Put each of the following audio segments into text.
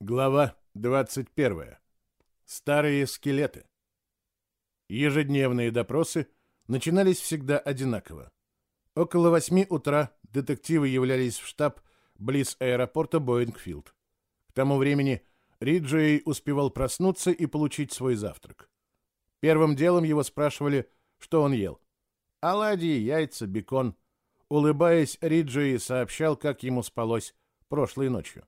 Глава 21. Старые скелеты. Ежедневные допросы начинались всегда одинаково. Около восьми утра детективы являлись в штаб близ аэропорта Боингфилд. К тому времени Риджей успевал проснуться и получить свой завтрак. Первым делом его спрашивали, что он ел. Оладьи, яйца, бекон. Улыбаясь, Риджей сообщал, как ему спалось прошлой ночью.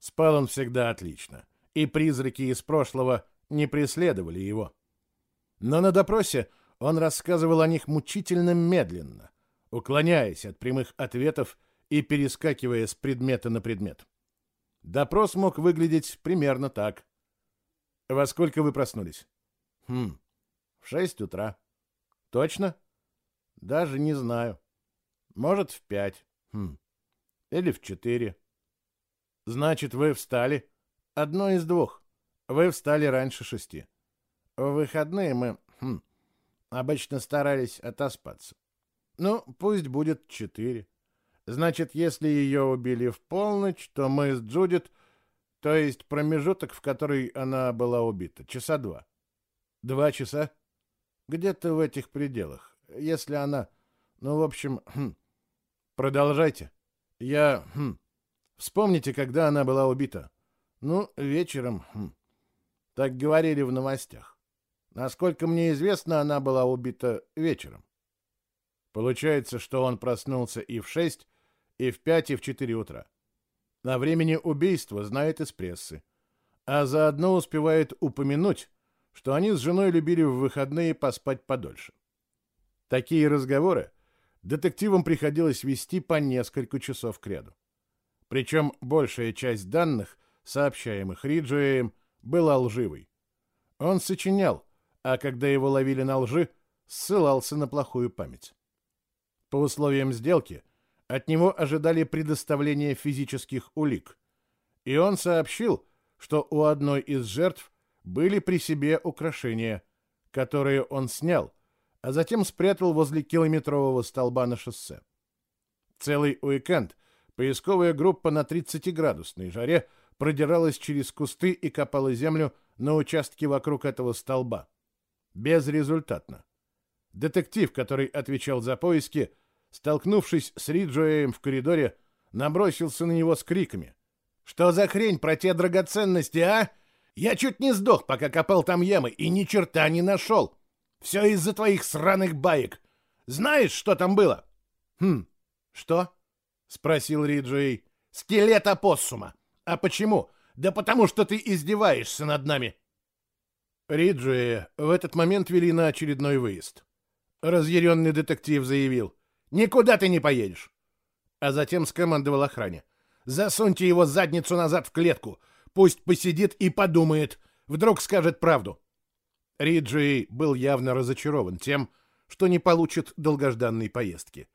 Спал он всегда отлично, и призраки из прошлого не преследовали его. Но на допросе он рассказывал о них мучительно медленно, уклоняясь от прямых ответов и перескакивая с предмета на предмет. Допрос мог выглядеть примерно так. «Во сколько вы проснулись?» «Хм, в шесть утра». «Точно?» «Даже не знаю. Может, в пять. Хм. Или в четыре». «Значит, вы встали?» «Одно из двух. Вы встали раньше шести. В выходные мы хм, обычно старались отоспаться. Ну, пусть будет четыре. Значит, если ее убили в полночь, то мы с Джудит, то есть промежуток, в который она была убита, часа два. Два часа? Где-то в этих пределах. Если она... Ну, в общем, хм, продолжайте. Я... Хм, вспомните, когда она была убита. Ну, вечером. Хм, так говорили в новостях. Насколько мне известно, она была убита вечером. Получается, что он проснулся и в шесть, и в пять, и в четыре утра. На времени убийства знает из прессы. А заодно успевает упомянуть, что они с женой любили в выходные поспать подольше. Такие разговоры детективам приходилось вести по несколько часов кряду. Причем большая часть данных, сообщаемых Риджуэем, была лживой. Он сочинял, а когда его ловили на лжи, ссылался на плохую память. По условиям сделки от него ожидали предоставления физических улик, и он сообщил, что у одной из жертв были при себе украшения, которые он снял, а затем спрятал возле километрового столба на шоссе. Целый уикенд поисковая группа на 30-градусной жаре продиралась через кусты и копала землю на участке вокруг этого столба. Безрезультатно. Детектив, который отвечал за поиски, столкнувшись с Риджуэем в коридоре, набросился на него с криками. «Что за хрень про те драгоценности, а? Я чуть не сдох, пока копал там ямы, и ни черта не нашел. Все из-за твоих сраных баек. Знаешь, что там было?» «Хм, что?» — спросил Риджуэй. «Скелет опоссума. А почему? Да потому что ты издеваешься над нами». Риджуэя в этот момент вели на очередной выезд. Разъяренный детектив заявил. «Никуда ты не поедешь!» А затем скомандовал охране. «Засуньте его задницу назад в клетку. Пусть посидит и подумает. Вдруг скажет правду». Риджуэй был явно разочарован тем, что не получит долгожданной поездки.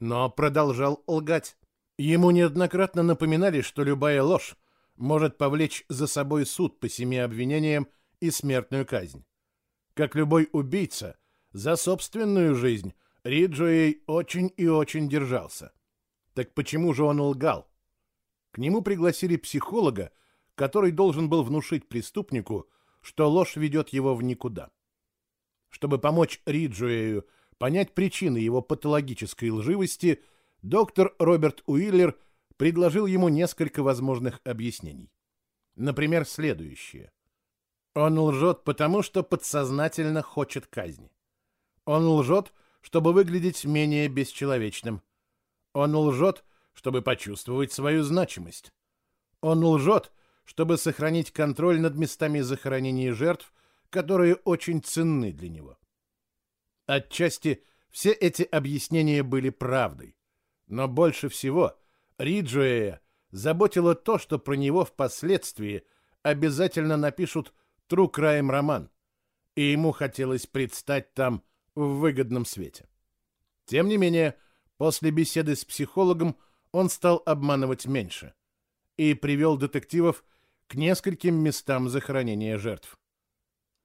Но продолжал лгать. Ему неоднократно напоминали, что любая ложь может повлечь за собой суд по семи обвинениям и смертную казнь. Как любой убийца, за собственную жизнь Риджуэй очень и очень держался. Так почему же он лгал? К нему пригласили психолога, который должен был внушить преступнику, что ложь ведет его в никуда. Чтобы помочь Риджуэю понять причины его патологической лживости, доктор Роберт Уиллер предложил ему несколько возможных объяснений. Например, следующее. Он лжет, потому что подсознательно хочет казни. Он лжет, чтобы выглядеть менее бесчеловечным. Он лжет, чтобы почувствовать свою значимость. Он лжет, чтобы сохранить контроль над местами захоронения жертв, которые очень ценны для него. Отчасти все эти объяснения были правдой, но больше всего Риджуэя заботило то, что про него впоследствии обязательно напишут True Crime роман, и ему хотелось предстать там в выгодном свете. Тем не менее, после беседы с психологом он стал обманывать меньше и привел детективов к нескольким местам захоронения жертв.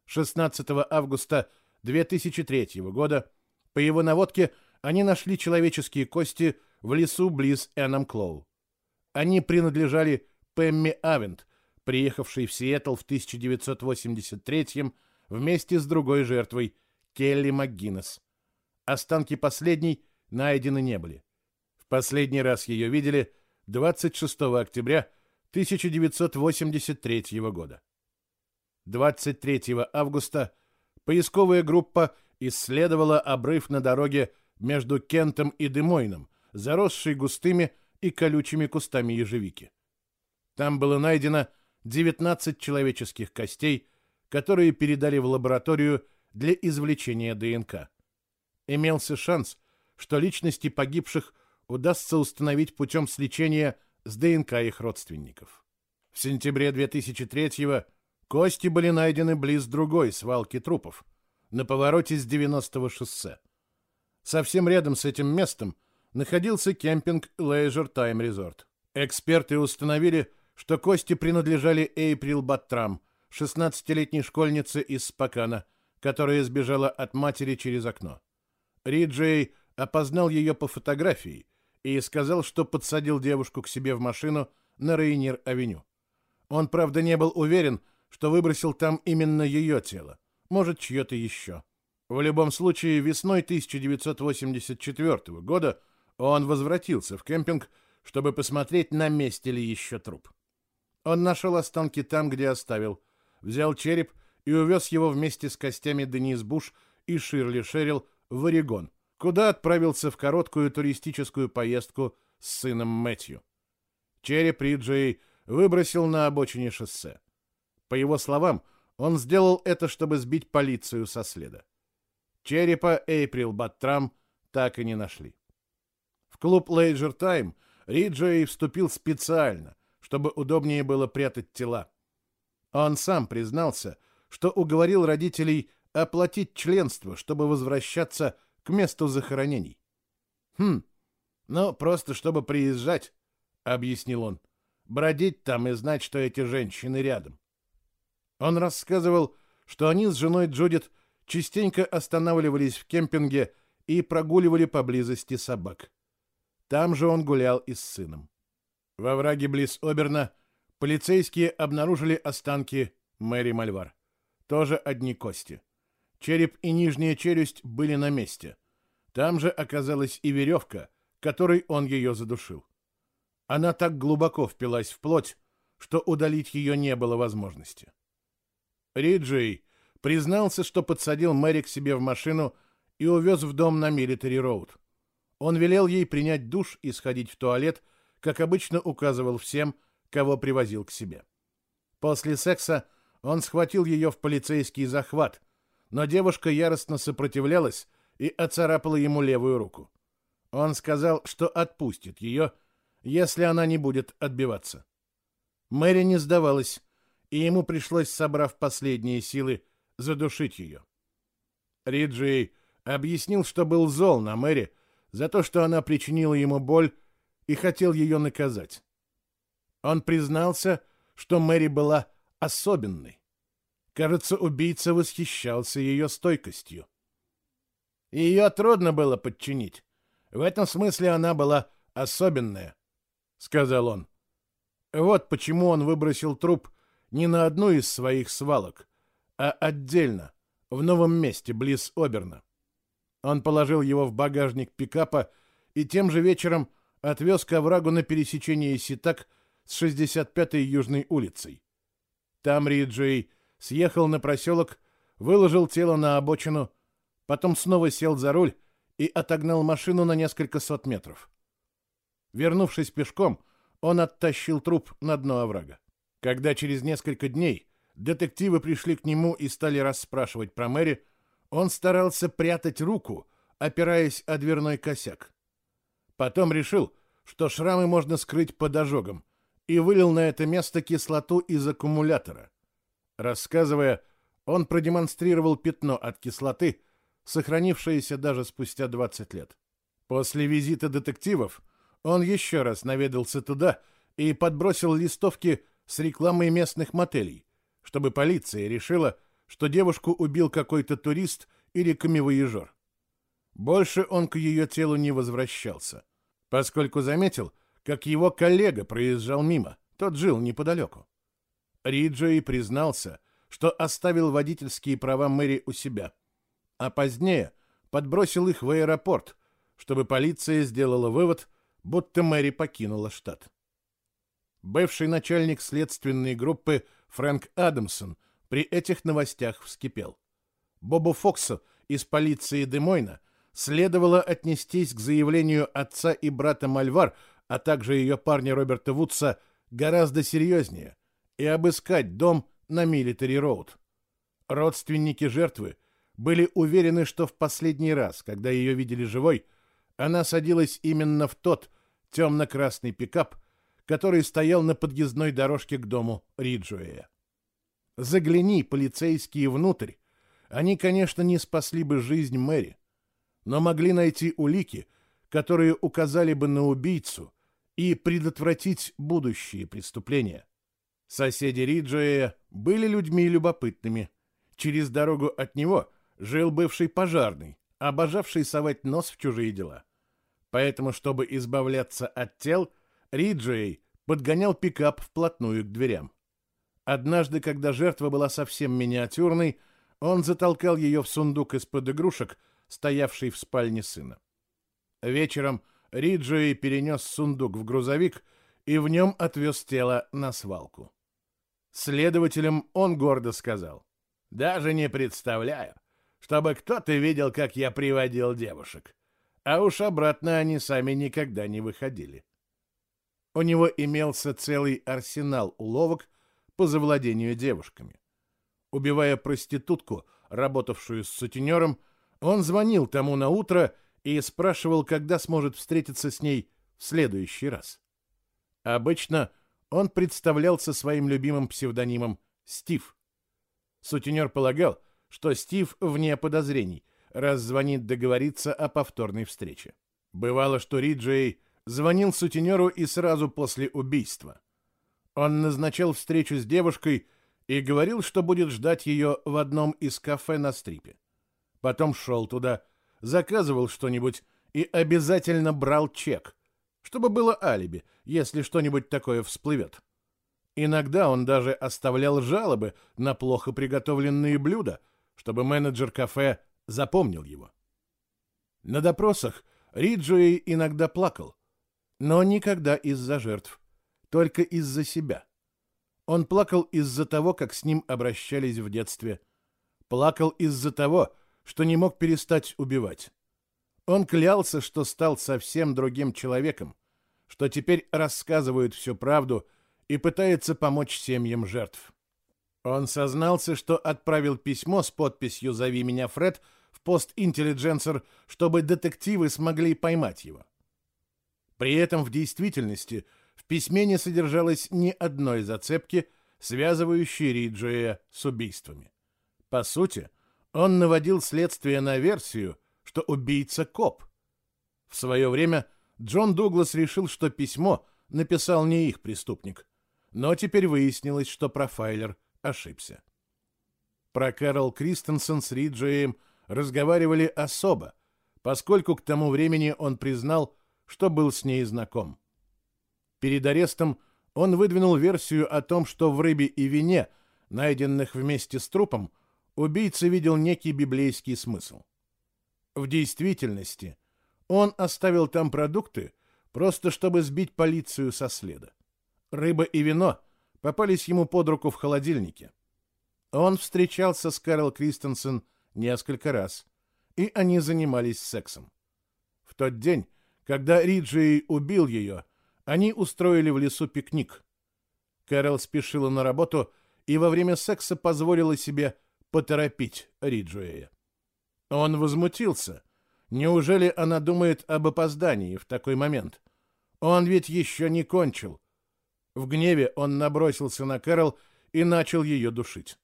16 августа 2003 года по его наводке они нашли человеческие кости в лесу близ Эннам Клоу. Они принадлежали Пэмми Авент, приехавший в Сиэтл в 1983 вместе с другой жертвой, Келли МакГиннес. Останки последней найдены не были. В последний раз ее видели 26 октября 1983 года. 23 августа поисковая группа исследовала обрыв на дороге между Кентом и Демойном, заросший густыми и колючими кустами ежевики. Там было найдено 19 человеческих костей, которые передали в лабораторию для извлечения ДНК. Имелся шанс, что личности погибших удастся установить путем сличения с ДНК их родственников. В сентябре 2003-го кости были найдены близ другой свалки трупов, на повороте с 90-го шоссе. Совсем рядом с этим местом находился кемпинг Leisure Time Resort. Эксперты установили, что кости принадлежали Эйприл Баттрам, 16-летней школьнице из Спокана, которая сбежала от матери через окно. Риджей опознал ее по фотографии и сказал, что подсадил девушку к себе в машину на Рейнир-авеню. Он, правда, не был уверен, что выбросил там именно ее тело, может, чье-то еще. В любом случае, весной 1984 года он возвратился в кемпинг, чтобы посмотреть, на месте ли еще труп. Он нашел останки там, где оставил, взял череп и увез его вместе с костями Денис Буш и Ширли Шерил в Орегон, куда отправился в короткую туристическую поездку с сыном Мэтью. Череп Риджей выбросил на обочине шоссе. По его словам, он сделал это, чтобы сбить полицию со следа. Черепа Эйприл Баттрам так и не нашли. Клуб Лейджер Тайм Риджей вступил специально, чтобы удобнее было прятать тела. Он сам признался, что уговорил родителей оплатить членство, чтобы возвращаться к месту захоронений. «Хм, ну, просто чтобы приезжать», — объяснил он, — «бродить там и знать, что эти женщины рядом». Он рассказывал, что они с женой Джудит частенько останавливались в кемпинге и прогуливали поблизости собак. Там же он гулял и с сыном. Во враге близ Оберна полицейские обнаружили останки Мэри Мальвар. Тоже одни кости. Череп и нижняя челюсть были на месте. Там же оказалась и веревка, которой он ее задушил. Она так глубоко впилась в плоть, что удалить ее не было возможности. Риджей признался, что подсадил Мэри к себе в машину и увез в дом на Милитари Роуд. Он велел ей принять душ и сходить в туалет, как обычно указывал всем, кого привозил к себе. После секса он схватил ее в полицейский захват, но девушка яростно сопротивлялась и оцарапала ему левую руку. Он сказал, что отпустит ее, если она не будет отбиваться. Мэри не сдавалась и ему пришлось, собрав последние силы, задушить ее. Риджей объяснил, что был зол на Мэри за то, что она причинила ему боль и хотел ее наказать. Он признался, что Мэри была особенной. Кажется, убийца восхищался ее стойкостью. Ее трудно было подчинить. В этом смысле она была особенная, — сказал он. Вот почему он выбросил труп не на одну из своих свалок, а отдельно, в новом месте, близ Оберна. Он положил его в багажник пикапа и тем же вечером отвез к оврагу на пересечении Ситак с 65-й Южной улицей. Там Риджей съехал на проселок, выложил тело на обочину, потом снова сел за руль и отогнал машину на несколько сот метров. Вернувшись пешком, он оттащил труп на дно оврага. Когда через несколько дней детективы пришли к нему и стали расспрашивать про Мэри, он старался прятать руку, опираясь о дверной косяк. Потом решил, что шрамы можно скрыть под ожогом, и вылил на это место кислоту из аккумулятора. Рассказывая, он продемонстрировал пятно от кислоты, сохранившееся даже спустя 20 лет. После визита детективов он еще раз наведался туда и подбросил листовки с рекламой местных мотелей, чтобы полиция решила, что девушку убил какой-то турист или камевоежор. Больше он к ее телу не возвращался, поскольку заметил, как его коллега проезжал мимо, тот жил неподалеку. Риджей признался, что оставил водительские права Мэри у себя, а позднее подбросил их в аэропорт, чтобы полиция сделала вывод, будто Мэри покинула штат. Бывший начальник следственной группы Фрэнк Адамсон при этих новостях вскипел. Бобу Фоксу из полиции Демойна следовало отнестись к заявлению отца и брата Мальвар, а также ее парня Роберта Вудса, гораздо серьезнее и обыскать дом на Милитари Роуд. Родственники жертвы были уверены, что в последний раз, когда ее видели живой, она садилась именно в тот темно-красный пикап, который стоял на подъездной дорожке к дому Риджуэя. Загляни, полицейские, внутрь. Они, конечно, не спасли бы жизнь Мэри, но могли найти улики, которые указали бы на убийцу и предотвратить будущие преступления. Соседи Риджуэя были людьми любопытными. Через дорогу от него жил бывший пожарный, обожавший совать нос в чужие дела. Поэтому, чтобы избавляться от тел, Риджуэй подгонял пикап вплотную к дверям. Однажды, когда жертва была совсем миниатюрной, он затолкал ее в сундук из-под игрушек, стоявший в спальне сына. Вечером Риджуэй перенес сундук в грузовик и в нем отвез тело на свалку. Следователям он гордо сказал, «Даже не представляю, чтобы кто-то видел, как я приводил девушек. А уж обратно они сами никогда не выходили». У него имелся целый арсенал уловок, по завладению девушками. Убивая проститутку, работавшую с сутенером, он звонил тому на утро и спрашивал, когда сможет встретиться с ней в следующий раз. Обычно он представлялся своим любимым псевдонимом Стив. Сутенер полагал, что Стив вне подозрений, раз звонит договориться о повторной встрече. Бывало, что Риджей звонил сутенеру и сразу после убийства. Он назначал встречу с девушкой и говорил, что будет ждать ее в одном из кафе на стрипе. Потом шел туда, заказывал что-нибудь и обязательно брал чек, чтобы было алиби, если что-нибудь такое всплывет. Иногда он даже оставлял жалобы на плохо приготовленные блюда, чтобы менеджер кафе запомнил его. На допросах Риджуэй иногда плакал, но никогда из-за жертв только из-за себя. Он плакал из-за того, как с ним обращались в детстве. Плакал из-за того, что не мог перестать убивать. Он клялся, что стал совсем другим человеком, что теперь рассказывает всю правду и пытается помочь семьям жертв. Он сознался, что отправил письмо с подписью «Зови меня, Фред» в пост Intelligencer, чтобы детективы смогли поймать его. При этом в действительности – в письме не содержалось ни одной зацепки, связывающей Риджуэя с убийствами. По сути, он наводил следствие на версию, что убийца коп. В свое время Джон Дуглас решил, что письмо написал не их преступник, но теперь выяснилось, что профайлер ошибся. Про Кэрол Кристенсен с Риджуэем разговаривали особо, поскольку к тому времени он признал, что был с ней знаком. Перед арестом он выдвинул версию о том, что в рыбе и вине, найденных вместе с трупом, убийца видел некий библейский смысл. В действительности он оставил там продукты, просто чтобы сбить полицию со следа. Рыба и вино попались ему под руку в холодильнике. Он встречался с Кэрол Кристенсен несколько раз, и они занимались сексом. В тот день, когда Риджи убил ее, они устроили в лесу пикник. Кэрол спешила на работу и во время секса позволила себе поторопить Риджуэя. Он возмутился. Неужели она думает об опоздании в такой момент? Он ведь еще не кончил. В гневе он набросился на Кэрол и начал ее душить.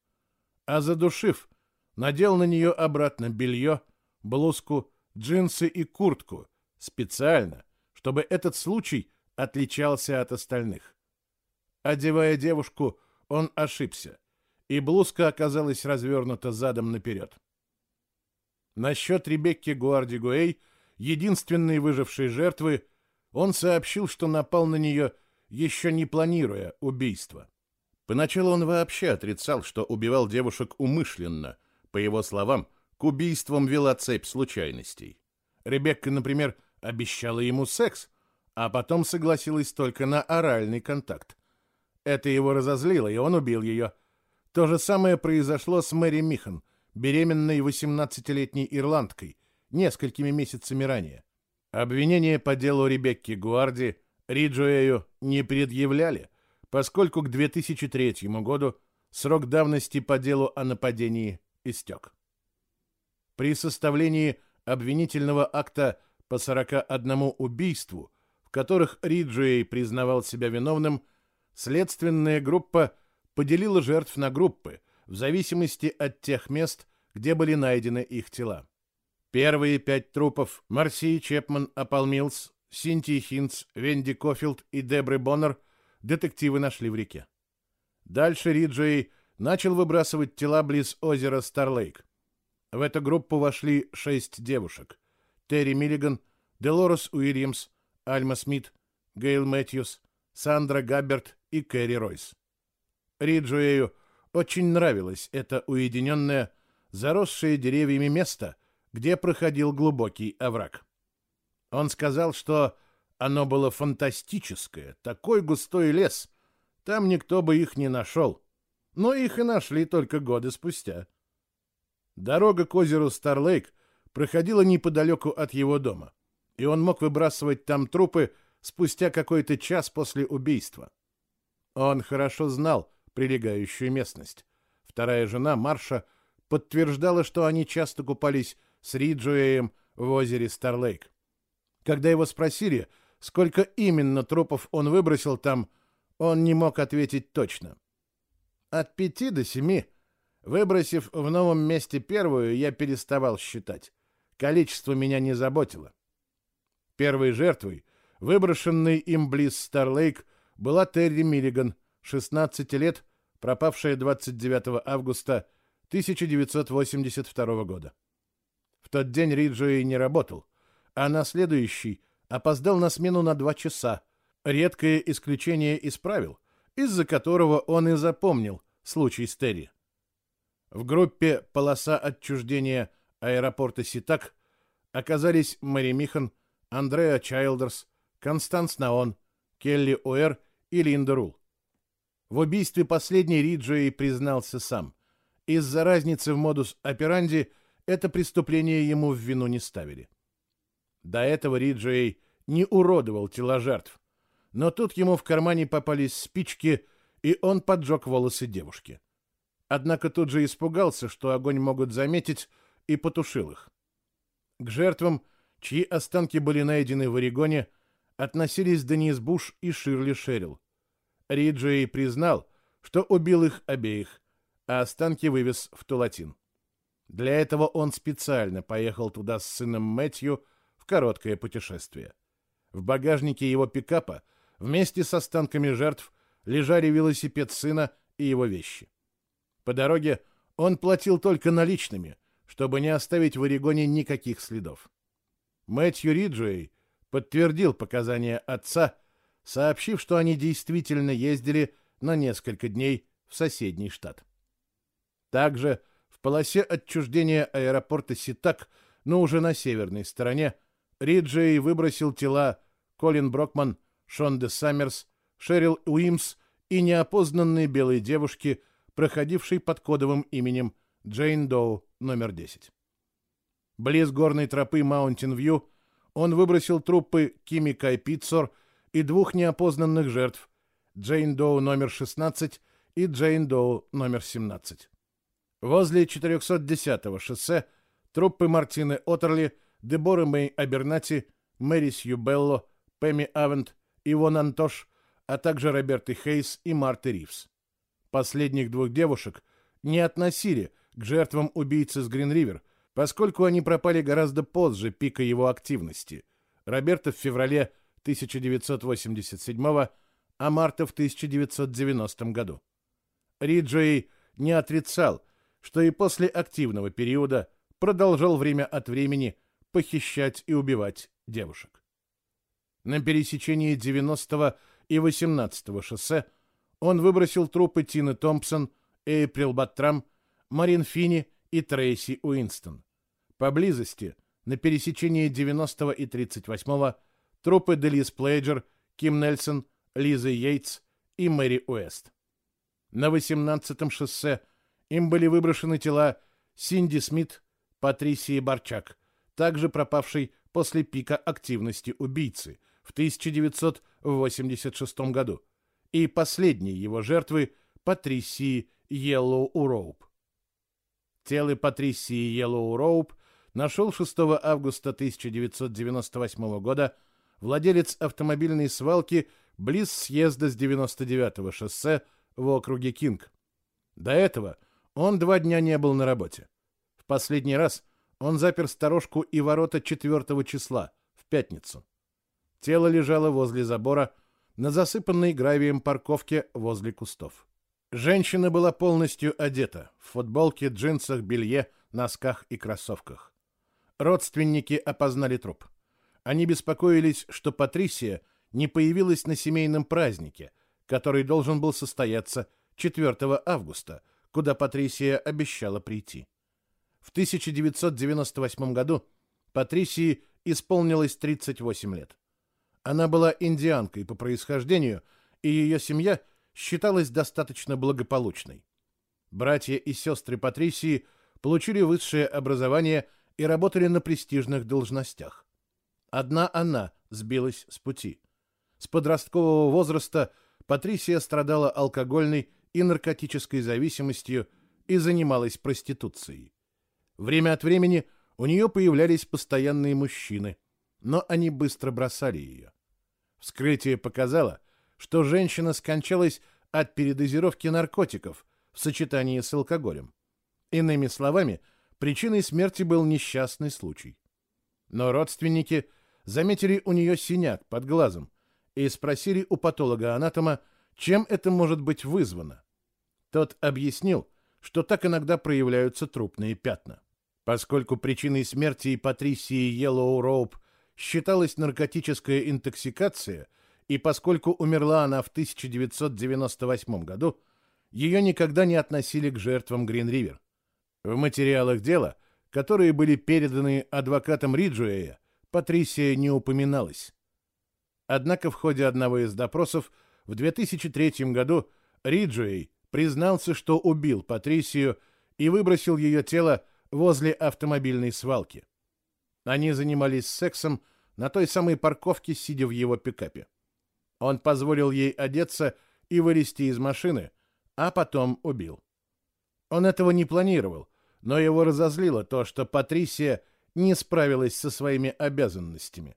А задушив, надел на нее обратно белье, блузку, джинсы и куртку, специально, чтобы этот случай отличался от остальных. Одевая девушку, он ошибся, и блузка оказалась развернута задом наперед. Насчет Ребекки Гуарди-Гуэй, единственной выжившей жертвы, он сообщил, что напал на нее, еще не планируя убийство. Поначалу он вообще отрицал, что убивал девушек умышленно. По его словам, к убийствам вела цепь случайностей. Ребекка, например, обещала ему секс, а потом согласилась только на оральный контакт. Это его разозлило, и он убил ее. То же самое произошло с Мэри Михан, беременной 18-летней ирландкой, несколькими месяцами ранее. Обвинения по делу Ребекки Гуарди Риджуэю не предъявляли, поскольку к 2003 году срок давности по делу о нападении истек. При составлении обвинительного акта по 41 убийству, которых Риджуэй признавал себя виновным, следственная группа поделила жертв на группы в зависимости от тех мест, где были найдены их тела. Первые пять трупов Марсии Чепман, Опал Миллс, Синтии Хинц, Венди Кофилд и Дебры Боннер детективы нашли в реке. Дальше Риджуэй начал выбрасывать тела близ озера Старлейк. В эту группу вошли шесть девушек. Терри Миллиган, Делорес Уильямс, Альма Смит, Гейл Мэтьюс, Сандра Габберт и Кэрри Ройс. Риджуэю очень нравилось это уединенное, заросшее деревьями место, где проходил глубокий овраг. Он сказал, что оно было фантастическое, такой густой лес, там никто бы их не нашел. Но их и нашли только годы спустя. Дорога к озеру Старлейк проходила неподалеку от его дома, и он мог выбрасывать там трупы спустя какой-то час после убийства. Он хорошо знал прилегающую местность. Вторая жена, Марша, подтверждала, что они часто купались с Риджуэем в озере Старлейк. Когда его спросили, сколько именно трупов он выбросил там, он не мог ответить точно. От пяти до семи. Выбросив в новом месте первую, я переставал считать. Количество меня не заботило. Первой жертвой, выброшенной им близ Старлейк, была Терри Миллиган, 16 лет, пропавшая 29 августа 1982 года. В тот день Риджуэй не работал, а на следующий опоздал на смену на два часа, редкое исключение из правил, из-за которого он и запомнил случай с Терри. В группе «Полоса отчуждения» аэропорта Ситак оказались Мэри Михан, Андреа Чайлдерс, Констанс Наон, Келли Уэр и Линда Рул. В убийстве последней Риджуэй признался сам. Из-за разницы в модус операнди это преступление ему в вину не ставили. До этого Риджуэй не уродовал тела жертв. Но тут ему в кармане попались спички, и он поджег волосы девушки. Однако тут же испугался, что огонь могут заметить, и потушил их. К жертвам, чьи останки были найдены в Орегоне, относились Денис Буш и Ширли Шерилл. Риджей признал, что убил их обеих, а останки вывез в Тулатин. Для этого он специально поехал туда с сыном Мэтью в короткое путешествие. В багажнике его пикапа вместе с останками жертв лежали велосипед сына и его вещи. По дороге он платил только наличными, чтобы не оставить в Орегоне никаких следов. Мэтью Риджуэй подтвердил показания отца сообщив, что они действительно ездили на несколько дней в соседний штат. Также в полосе отчуждения аэропорта Ситак, но уже на северной стороне, Риджей выбросил тела Колин Брокман, Шон де Саммерс, Шерил Уимс и неопознанной белой девушки, проходившей под кодовым именем Джейн Доу номер 10. Близ горной тропы Маунтин-Вью он выбросил трупы Кими Кай Питцор и двух неопознанных жертв Джейн Доу номер 16 и Джейн Доу номер 17. Возле 410-го шоссе труппы Мартины Отерли, Деборы Мэй Абернати, Мэри Сью Белло, Пэми Авент, Ивон Антош, а также Роберты Хейс и Марты Ривз. Последних двух девушек не относили к жертвам убийцы с Грин-Ривер, поскольку они пропали гораздо позже пика его активности. Роберта в феврале 1987, а марта в 1990 году. Риджей не отрицал, что и после активного периода продолжал время от времени похищать и убивать девушек. На пересечении 90 и 18 шоссе он выбросил трупы Тины Томпсон, Эйприл Баттрам, Марин Фини и Трейси Уинстон. Поблизости, на пересечении 90 и 38 трупы Делис Плейджер, Ким Нельсон, Лиза Йейтс и Мэри Уэст. На 18-м шоссе им были выброшены тела Синди Смит, Патрисии Барчак, также пропавшей после пика активности убийцы в 1986 году, и последней его жертвы Патрисии Йеллоу Уроуп. Тело Патрисии Йеллоу Уроуп нашел 6 августа 1998 года владелец автомобильной свалки близ съезда с 99-го шоссе в округе Кинг. До этого он два дня не был на работе. В последний раз он запер сторожку и ворота 4 числа, в пятницу. Тело лежало возле забора на засыпанной гравием парковке возле кустов. Женщина была полностью одета, в футболке, джинсах, белье, носках и кроссовках. Родственники опознали труп. Они беспокоились, что Патрисия не появилась на семейном празднике, который должен был состояться 4 августа, куда Патрисия обещала прийти. В 1998 году Патрисии исполнилось 38 лет. Она была индианкой по происхождению, и ее семья считалась достаточно благополучной. Братья и сестры Патрисии получили высшее образование и работали на престижных должностях. Одна она сбилась с пути. С подросткового возраста Патрисия страдала алкогольной и наркотической зависимостью и занималась проституцией. Время от времени у нее появлялись постоянные мужчины, но они быстро бросали ее. Вскрытие показало, что женщина скончалась от передозировки наркотиков в сочетании с алкоголем. Иными словами, причиной смерти был несчастный случай. Но родственники – заметили у нее синяк под глазом и спросили у патолога-анатома, чем это может быть вызвано. Тот объяснил, что так иногда проявляются трупные пятна. Поскольку причиной смерти Патрисии Йеллоу Роуп считалась наркотическая интоксикация, и поскольку умерла она в 1998 году, ее никогда не относили к жертвам Грин-Ривер. В материалах дела, которые были переданы адвокатам Риджуэя, Патрисия не упоминалась. Однако в ходе одного из допросов в 2003 году Риджуэй признался, что убил Патрисию и выбросил ее тело возле автомобильной свалки. Они занимались сексом на той самой парковке, сидя в его пикапе. Он позволил ей одеться и вылезти из машины, а потом убил. Он этого не планировал, но его разозлило то, что Патрисия не справилась со своими обязанностями.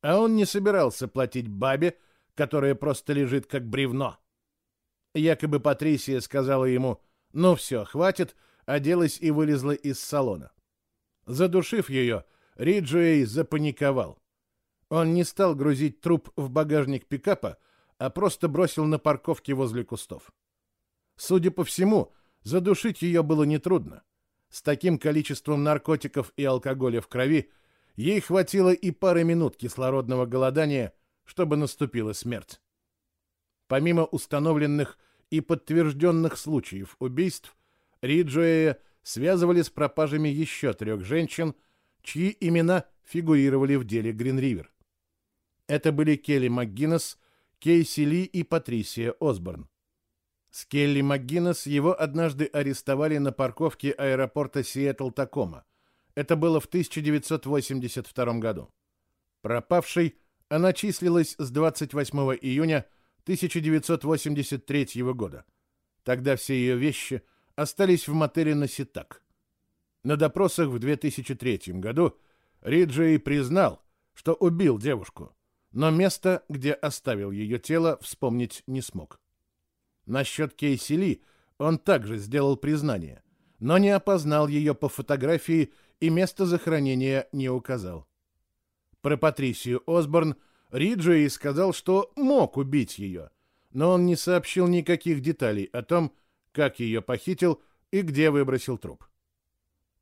А он не собирался платить бабе, которая просто лежит как бревно. Якобы Патрисия сказала ему «Ну все, хватит», оделась и вылезла из салона. Задушив ее, Риджуэй запаниковал. Он не стал грузить труп в багажник пикапа, а просто бросил на парковке возле кустов. Судя по всему, задушить ее было нетрудно. С таким количеством наркотиков и алкоголя в крови ей хватило и пары минут кислородного голодания, чтобы наступила смерть. Помимо установленных и подтвержденных случаев убийств, Риджуэя связывали с пропажами еще трех женщин, чьи имена фигурировали в деле Гринривер. Это были Келли МакГиннес, Кейси Ли и Патрисия Осборн. С Келли МакГиннес его однажды арестовали на парковке аэропорта Сиэтл-Такома. Это было в 1982 году. Пропавшей она числилась с 28 июня 1983 года. Тогда все ее вещи остались в мотеле на Ситак. На допросах в 2003 году Риджей признал, что убил девушку, но место, где оставил ее тело, вспомнить не смог. Насчет Кейси Ли он также сделал признание, но не опознал ее по фотографии и место захоронения не указал. Про Патрисию Осборн Риджуэй сказал, что мог убить ее, но он не сообщил никаких деталей о том, как ее похитил и где выбросил труп.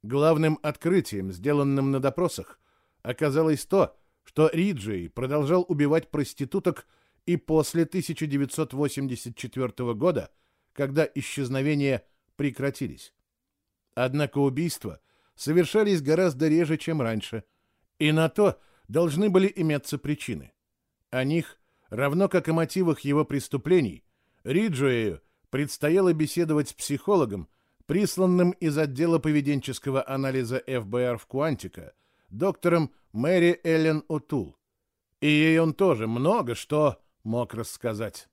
Главным открытием, сделанным на допросах, оказалось то, что Риджей продолжал убивать проституток и после 1984 года, когда исчезновения прекратились. Однако убийства совершались гораздо реже, чем раньше, и на то должны были иметься причины. О них, равно как и мотивах его преступлений, Риджуэю предстояло беседовать с психологом, присланным из отдела поведенческого анализа ФБР в Куантико, доктором Мэри Эллен Утул. И ей он тоже много что мог рассказать.